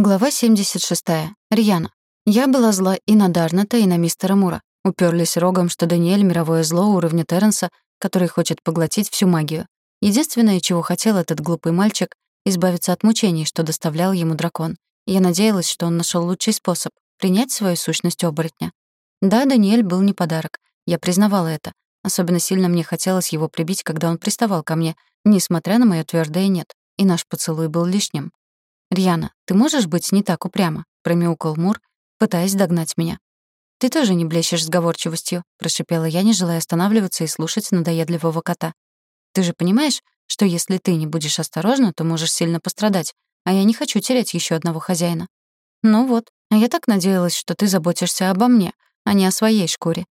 Глава 76. Рьяна. Я была зла и на Дарната, и на мистера Мура. Уперлись рогом, что Даниэль — мировое зло уровня Терренса, который хочет поглотить всю магию. Единственное, чего хотел этот глупый мальчик — избавиться от мучений, что доставлял ему дракон. Я надеялась, что он нашел лучший способ — принять свою сущность оборотня. Да, Даниэль был не подарок. Я признавала это. Особенно сильно мне хотелось его прибить, когда он приставал ко мне, несмотря на моё твёрдое «нет». И наш поцелуй был лишним. «Рьяна, ты можешь быть не так упряма?» — промяукал Мур, пытаясь догнать меня. «Ты тоже не блещешь сговорчивостью», — прошипела я, не желая останавливаться и слушать надоедливого кота. «Ты же понимаешь, что если ты не будешь осторожна, то можешь сильно пострадать, а я не хочу терять еще одного хозяина». «Ну вот, а я так надеялась, что ты заботишься обо мне, а не о своей шкуре».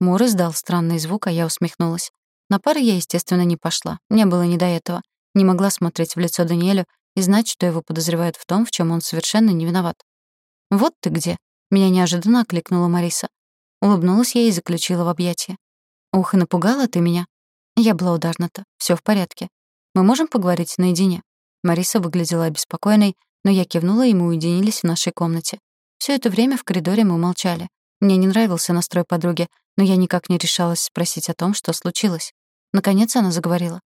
Мур издал странный звук, а я усмехнулась. На пары я, естественно, не пошла. Мне было не до этого. Не могла смотреть в лицо Даниэлю и знать, что его подозревают в том, в чем он совершенно не виноват. «Вот ты где!» — меня неожиданно окликнула Мариса. Улыбнулась я и заключила в объятия. «Ух, и напугала ты меня!» Я была ударната. Все в порядке. Мы можем поговорить наедине?» Мариса выглядела обеспокоенной, но я кивнула, и мы уединились в нашей комнате. Все это время в коридоре мы молчали. Мне не нравился настрой подруги, но я никак не решалась спросить о том, что случилось. Наконец она заговорила.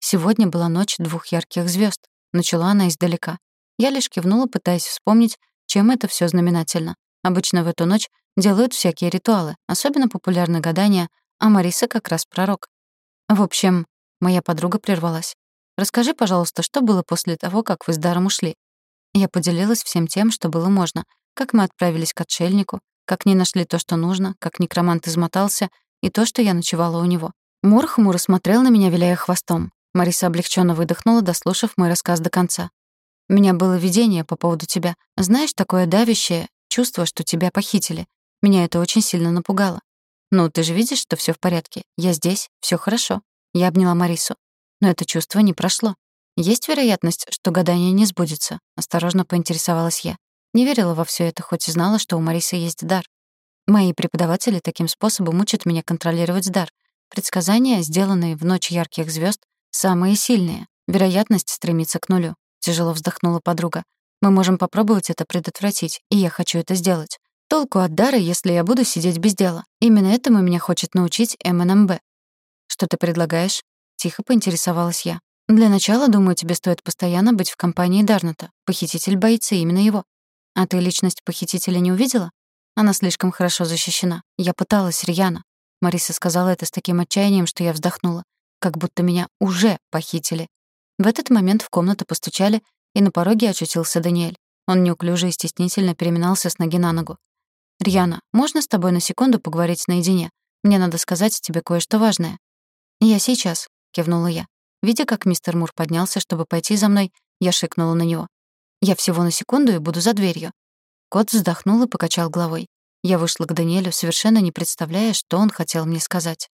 Сегодня была ночь двух ярких звезд. Начала она издалека. Я лишь кивнула, пытаясь вспомнить, чем это все знаменательно. Обычно в эту ночь делают всякие ритуалы, особенно популярны гадания, а Мариса как раз пророк. В общем, моя подруга прервалась. «Расскажи, пожалуйста, что было после того, как вы с Даром ушли?» Я поделилась всем тем, что было можно, как мы отправились к отшельнику, как не нашли то, что нужно, как некромант измотался, и то, что я ночевала у него. Мур хмуро смотрел на меня, виляя хвостом. Мариса облегченно выдохнула, дослушав мой рассказ до конца. «У меня было видение по поводу тебя. Знаешь, такое давящее чувство, что тебя похитили. Меня это очень сильно напугало. Ну, ты же видишь, что все в порядке. Я здесь, все хорошо». Я обняла Марису. Но это чувство не прошло. Есть вероятность, что гадание не сбудется, осторожно поинтересовалась я. Не верила во все это, хоть и знала, что у Марисы есть дар. Мои преподаватели таким способом учат меня контролировать дар. Предсказания, сделанные в ночь ярких звезд, Самые сильные. Вероятность стремится к нулю. Тяжело вздохнула подруга. Мы можем попробовать это предотвратить, и я хочу это сделать. Толку от дара, если я буду сидеть без дела. Именно этому меня хочет научить МНМБ. Что ты предлагаешь? Тихо поинтересовалась я. Для начала, думаю, тебе стоит постоянно быть в компании Дарната. Похититель боится именно его. А ты личность похитителя не увидела? Она слишком хорошо защищена. Я пыталась, Рьяна. Мариса сказала это с таким отчаянием, что я вздохнула как будто меня уже похитили. В этот момент в комнату постучали, и на пороге очутился Даниэль. Он неуклюже и стеснительно переминался с ноги на ногу. «Рьяна, можно с тобой на секунду поговорить наедине? Мне надо сказать тебе кое-что важное». «Я сейчас», — кивнула я. Видя, как мистер Мур поднялся, чтобы пойти за мной, я шикнула на него. «Я всего на секунду и буду за дверью». Кот вздохнул и покачал головой. Я вышла к Даниэлю, совершенно не представляя, что он хотел мне сказать.